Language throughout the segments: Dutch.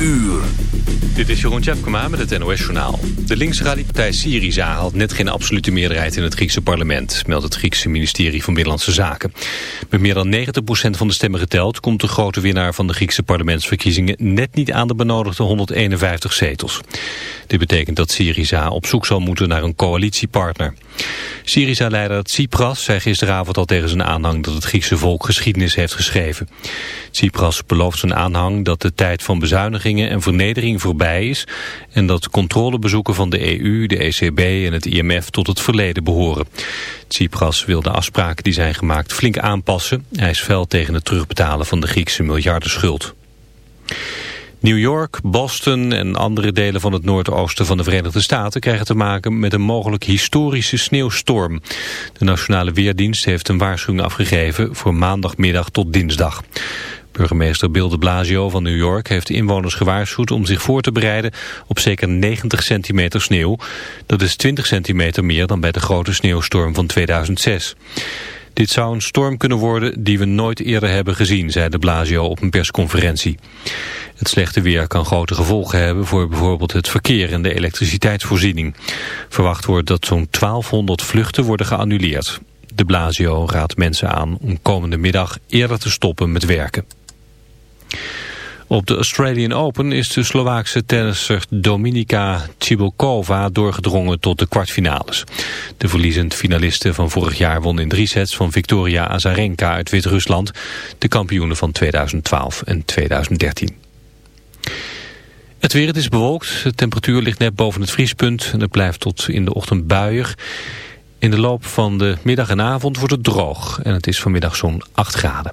uur. Dit is Jeroen Tjepkema met het NOS-journaal. De linksradicale Syriza haalt net geen absolute meerderheid in het Griekse parlement, meldt het Griekse ministerie van Binnenlandse Zaken. Met meer dan 90% van de stemmen geteld komt de grote winnaar van de Griekse parlementsverkiezingen net niet aan de benodigde 151 zetels. Dit betekent dat Syriza op zoek zal moeten naar een coalitiepartner. Syriza-leider Tsipras zei gisteravond al tegen zijn aanhang dat het Griekse volk geschiedenis heeft geschreven. Tsipras belooft zijn aanhang dat de tijd van en vernedering voorbij is en dat controlebezoeken van de EU, de ECB en het IMF tot het verleden behoren. Tsipras wil de afspraken die zijn gemaakt flink aanpassen. Hij is fel tegen het terugbetalen van de Griekse miljardenschuld. New York, Boston en andere delen van het noordoosten van de Verenigde Staten krijgen te maken met een mogelijk historische sneeuwstorm. De Nationale Weerdienst heeft een waarschuwing afgegeven voor maandagmiddag tot dinsdag. Burgemeester Bill de Blasio van New York heeft inwoners gewaarschuwd om zich voor te bereiden op zeker 90 centimeter sneeuw. Dat is 20 centimeter meer dan bij de grote sneeuwstorm van 2006. Dit zou een storm kunnen worden die we nooit eerder hebben gezien, zei de Blasio op een persconferentie. Het slechte weer kan grote gevolgen hebben voor bijvoorbeeld het verkeer en de elektriciteitsvoorziening. Verwacht wordt dat zo'n 1200 vluchten worden geannuleerd. De Blasio raadt mensen aan om komende middag eerder te stoppen met werken. Op de Australian Open is de Slovaakse tennisser Dominika Cibulkova doorgedrongen tot de kwartfinales. De verliezend finaliste van vorig jaar won in drie sets van Victoria Azarenka uit Wit-Rusland, de kampioene van 2012 en 2013. Het weer, het is bewolkt. De temperatuur ligt net boven het vriespunt en het blijft tot in de ochtend buiig. In de loop van de middag en avond wordt het droog en het is vanmiddag zo'n 8 graden.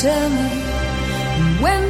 tell me when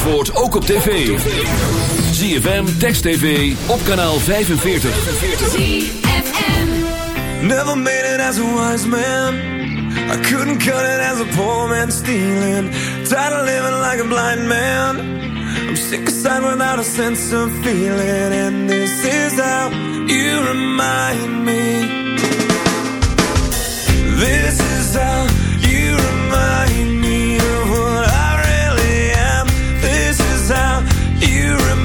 Zandvoort ook op tv. ZFM, Text TV, op kanaal 45. Never made it as a wise man. I couldn't cut it as a poor man stealing. Tired of living like a blind man. I'm sick aside without a sense of feeling. And this is how you remind me. This is how like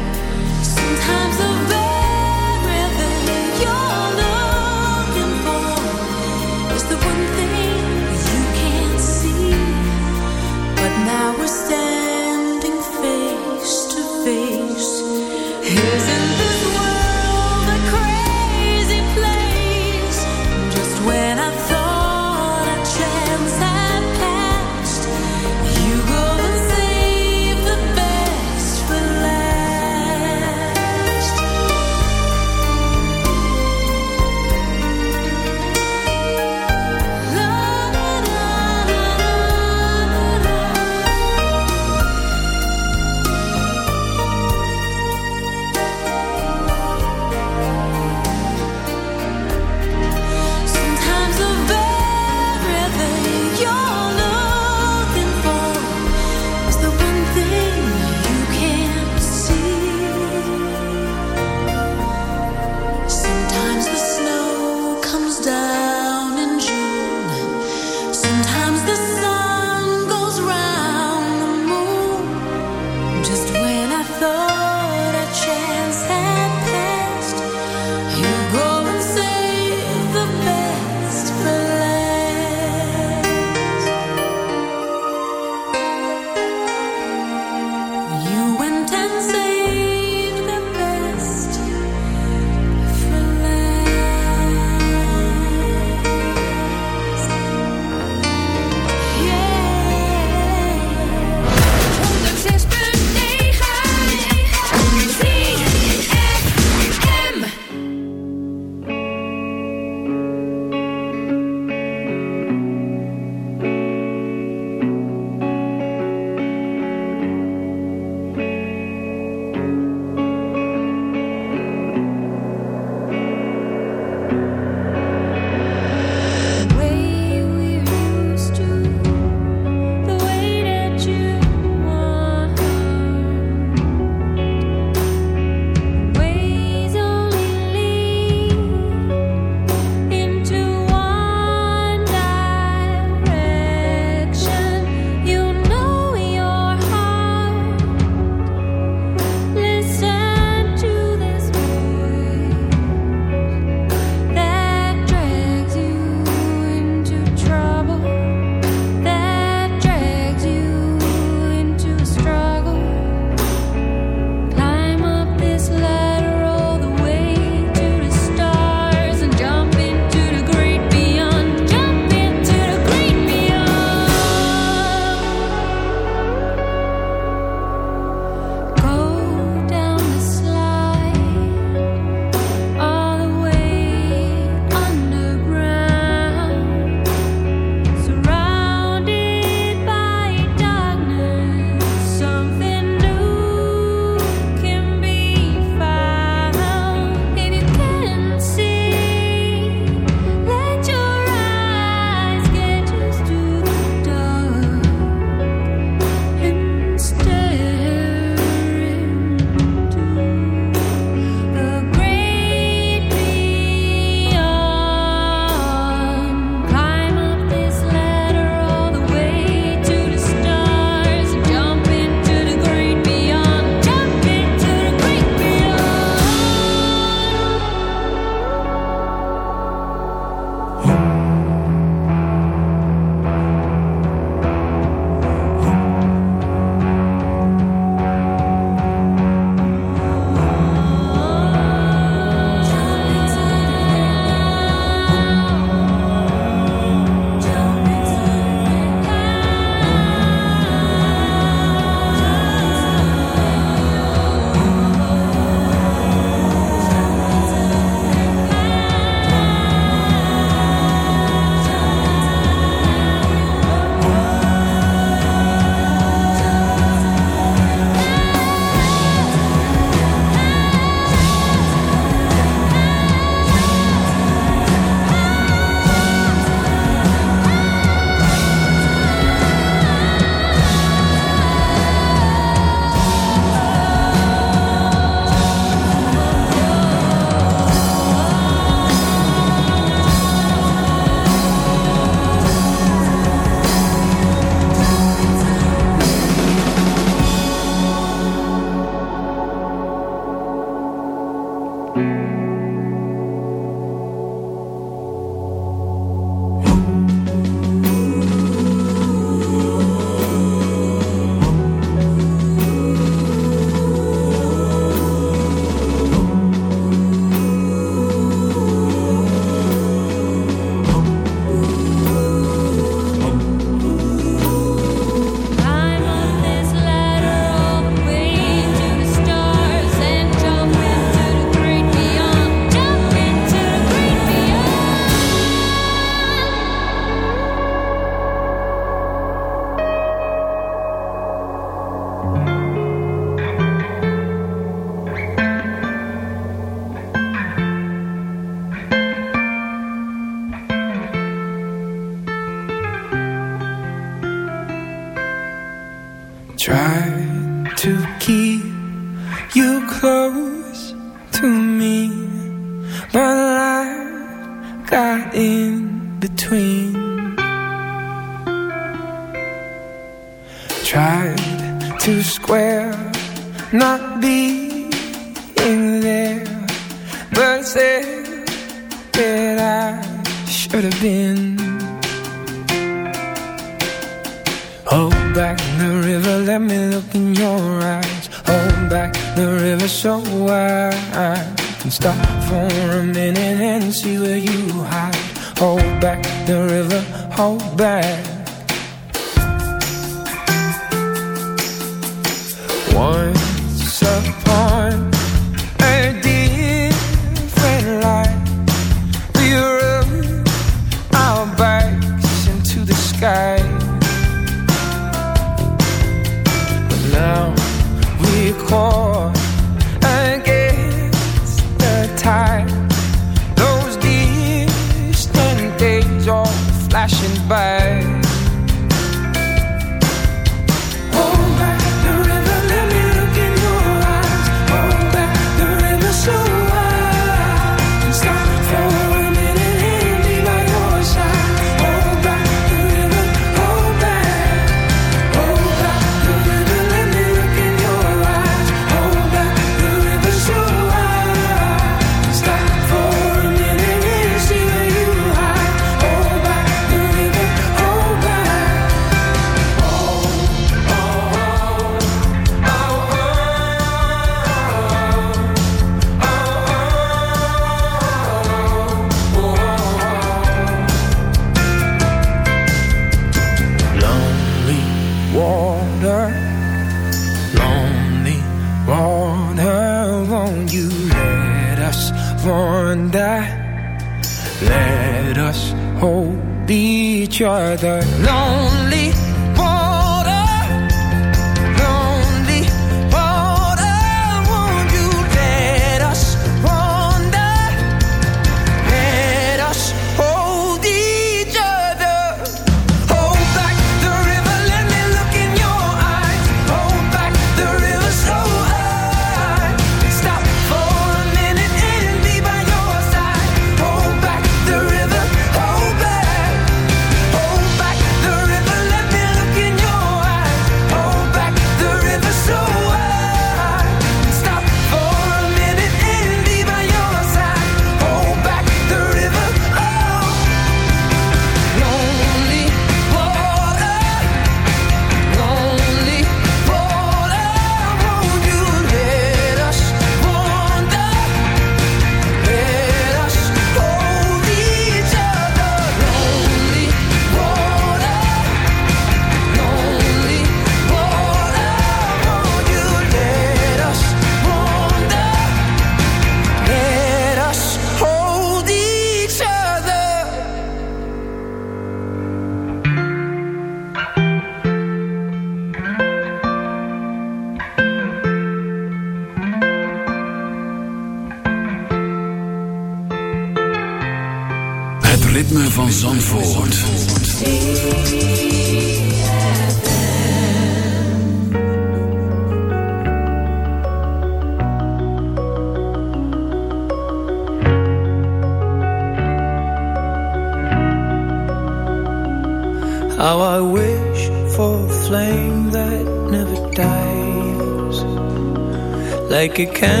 a candle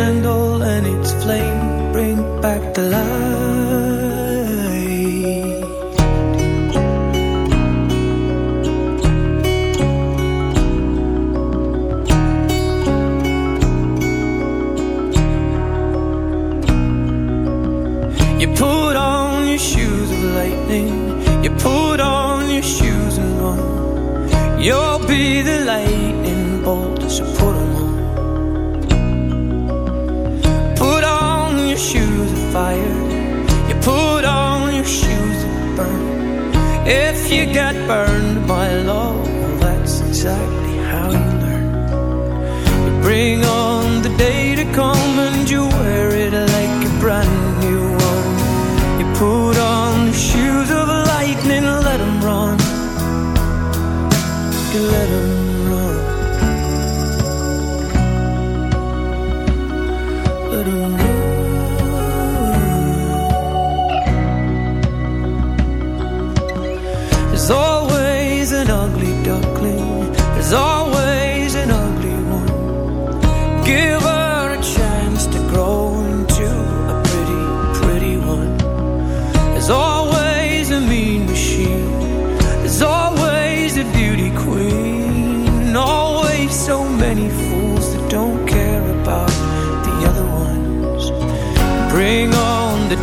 Put on your shoes and burn. If you get burned by love, that's exactly how you learn. You bring on the day.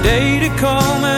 day to come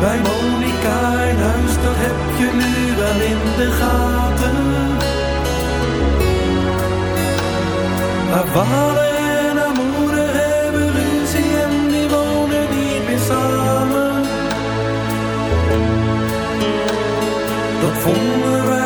Bij Monika in huis, dat heb je nu wel in de gaten. Haar vader en haar hebben ruzie en die wonen niet meer samen. Dat vonden wij